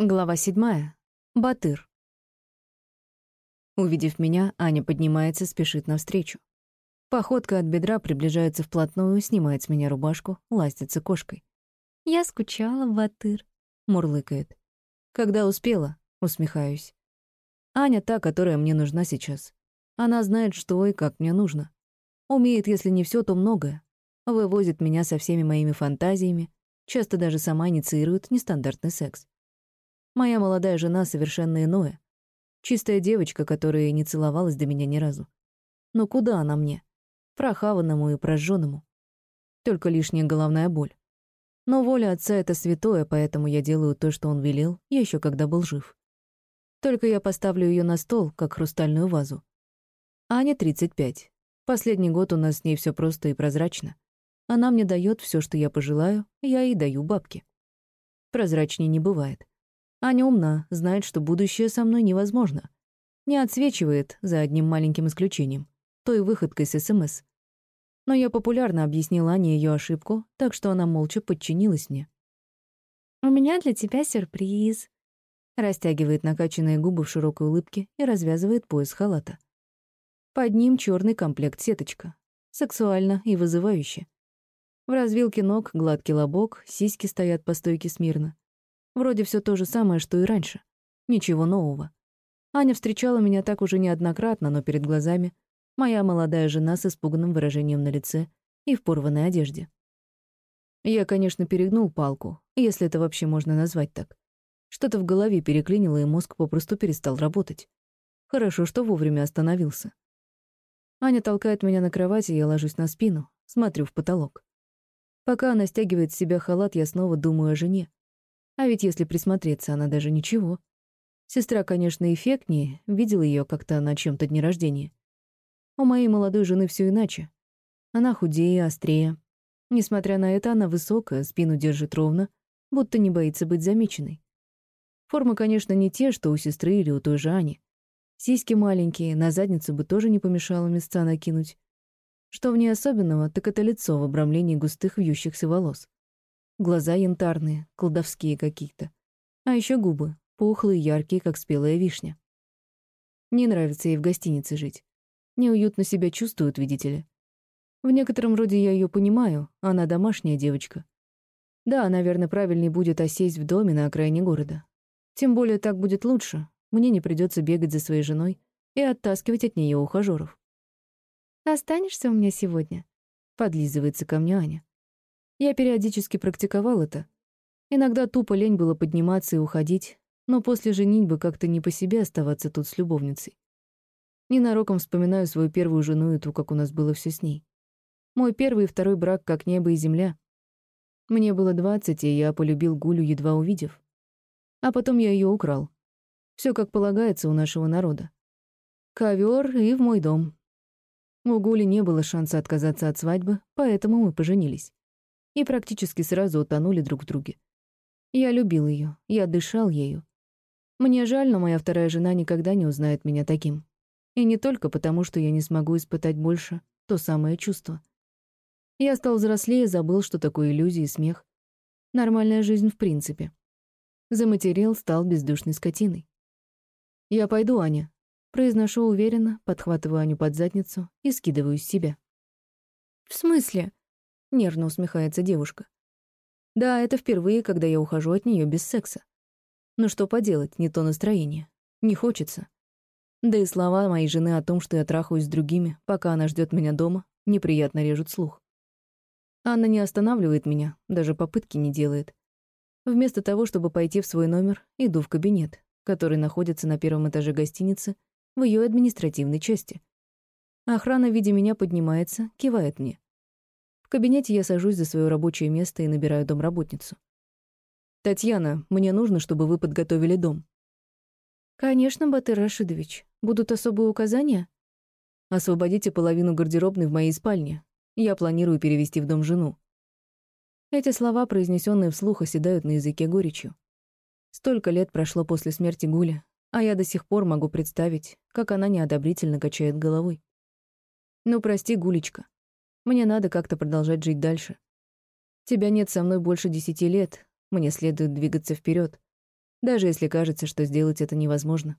Глава седьмая. Батыр. Увидев меня, Аня поднимается, спешит навстречу. Походка от бедра приближается вплотную, снимает с меня рубашку, ластится кошкой. «Я скучала, Батыр», — мурлыкает. «Когда успела?» — усмехаюсь. Аня та, которая мне нужна сейчас. Она знает, что и как мне нужно. Умеет, если не все, то многое. Вывозит меня со всеми моими фантазиями, часто даже сама инициирует нестандартный секс. Моя молодая жена совершенно иное. Чистая девочка, которая не целовалась до меня ни разу. Но куда она мне? Прохаванному и прожженному. Только лишняя головная боль. Но воля отца — это святое, поэтому я делаю то, что он велел, еще когда был жив. Только я поставлю ее на стол, как хрустальную вазу. Аня 35. Последний год у нас с ней все просто и прозрачно. Она мне дает все, что я пожелаю, я ей даю бабки. Прозрачнее не бывает. Аня умна, знает, что будущее со мной невозможно. Не отсвечивает, за одним маленьким исключением, той выходкой с СМС. Но я популярно объяснила Ане ее ошибку, так что она молча подчинилась мне. «У меня для тебя сюрприз», — растягивает накачанные губы в широкой улыбке и развязывает пояс халата. Под ним черный комплект сеточка. Сексуально и вызывающе. В развилке ног гладкий лобок, сиськи стоят по стойке смирно. Вроде все то же самое, что и раньше. Ничего нового. Аня встречала меня так уже неоднократно, но перед глазами моя молодая жена с испуганным выражением на лице и в порванной одежде. Я, конечно, перегнул палку, если это вообще можно назвать так. Что-то в голове переклинило, и мозг попросту перестал работать. Хорошо, что вовремя остановился. Аня толкает меня на кровати, я ложусь на спину, смотрю в потолок. Пока она стягивает с себя халат, я снова думаю о жене. А ведь если присмотреться, она даже ничего. Сестра, конечно, эффектнее, видела ее как-то на чем-то дне рождения. У моей молодой жены все иначе. Она худее, острее. Несмотря на это, она высокая, спину держит ровно, будто не боится быть замеченной. Формы, конечно, не те, что у сестры или у той же Ани. Сиськи маленькие, на задницу бы тоже не помешало места накинуть. Что в ней особенного, так это лицо в обрамлении густых вьющихся волос. Глаза янтарные, колдовские какие-то. А еще губы, пухлые, яркие, как спелая вишня. Не нравится ей в гостинице жить. Неуютно себя чувствует, видите ли. В некотором роде я ее понимаю, она домашняя девочка. Да, наверное, правильнее будет осесть в доме на окраине города. Тем более так будет лучше. Мне не придется бегать за своей женой и оттаскивать от нее ухажеров. «Останешься у меня сегодня?» — подлизывается ко мне Аня. Я периодически практиковал это. Иногда тупо лень было подниматься и уходить, но после женитьбы как-то не по себе оставаться тут с любовницей. Ненароком вспоминаю свою первую жену и ту, как у нас было все с ней. Мой первый и второй брак как небо и земля. Мне было двадцать, и я полюбил Гулю, едва увидев. А потом я ее украл. Все как полагается у нашего народа. Ковер и в мой дом. У Гули не было шанса отказаться от свадьбы, поэтому мы поженились и практически сразу утонули друг в друге. Я любил ее, я дышал ею. Мне жаль, но моя вторая жена никогда не узнает меня таким. И не только потому, что я не смогу испытать больше то самое чувство. Я стал взрослее, забыл, что такое иллюзии и смех. Нормальная жизнь в принципе. Заматерел, стал бездушной скотиной. «Я пойду, Аня», — произношу уверенно, подхватываю Аню под задницу и скидываю с себя. «В смысле?» — нервно усмехается девушка. «Да, это впервые, когда я ухожу от нее без секса. Но что поделать, не то настроение. Не хочется. Да и слова моей жены о том, что я трахаюсь с другими, пока она ждет меня дома, неприятно режут слух. Анна не останавливает меня, даже попытки не делает. Вместо того, чтобы пойти в свой номер, иду в кабинет, который находится на первом этаже гостиницы, в ее административной части. Охрана, видя меня, поднимается, кивает мне. В кабинете я сажусь за свое рабочее место и набираю домработницу. «Татьяна, мне нужно, чтобы вы подготовили дом». «Конечно, Батыр Рашидович. Будут особые указания?» «Освободите половину гардеробной в моей спальне. Я планирую перевести в дом жену». Эти слова, произнесенные вслух, оседают на языке горечью. Столько лет прошло после смерти Гули, а я до сих пор могу представить, как она неодобрительно качает головой. «Ну, прости, Гулечка. Мне надо как-то продолжать жить дальше. Тебя нет со мной больше десяти лет, мне следует двигаться вперед. даже если кажется, что сделать это невозможно.